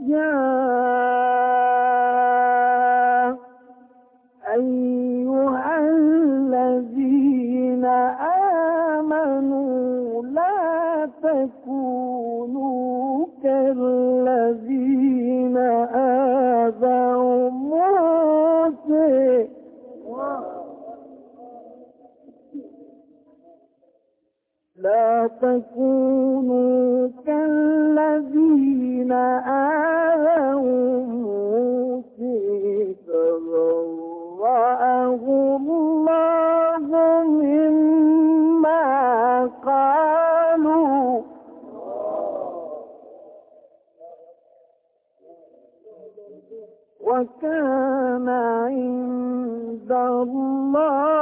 يا أيها الذين آمنوا لا تكونوا كالذين آذوا موسى. لا تكونوا كالذين آذوا وكان عند الله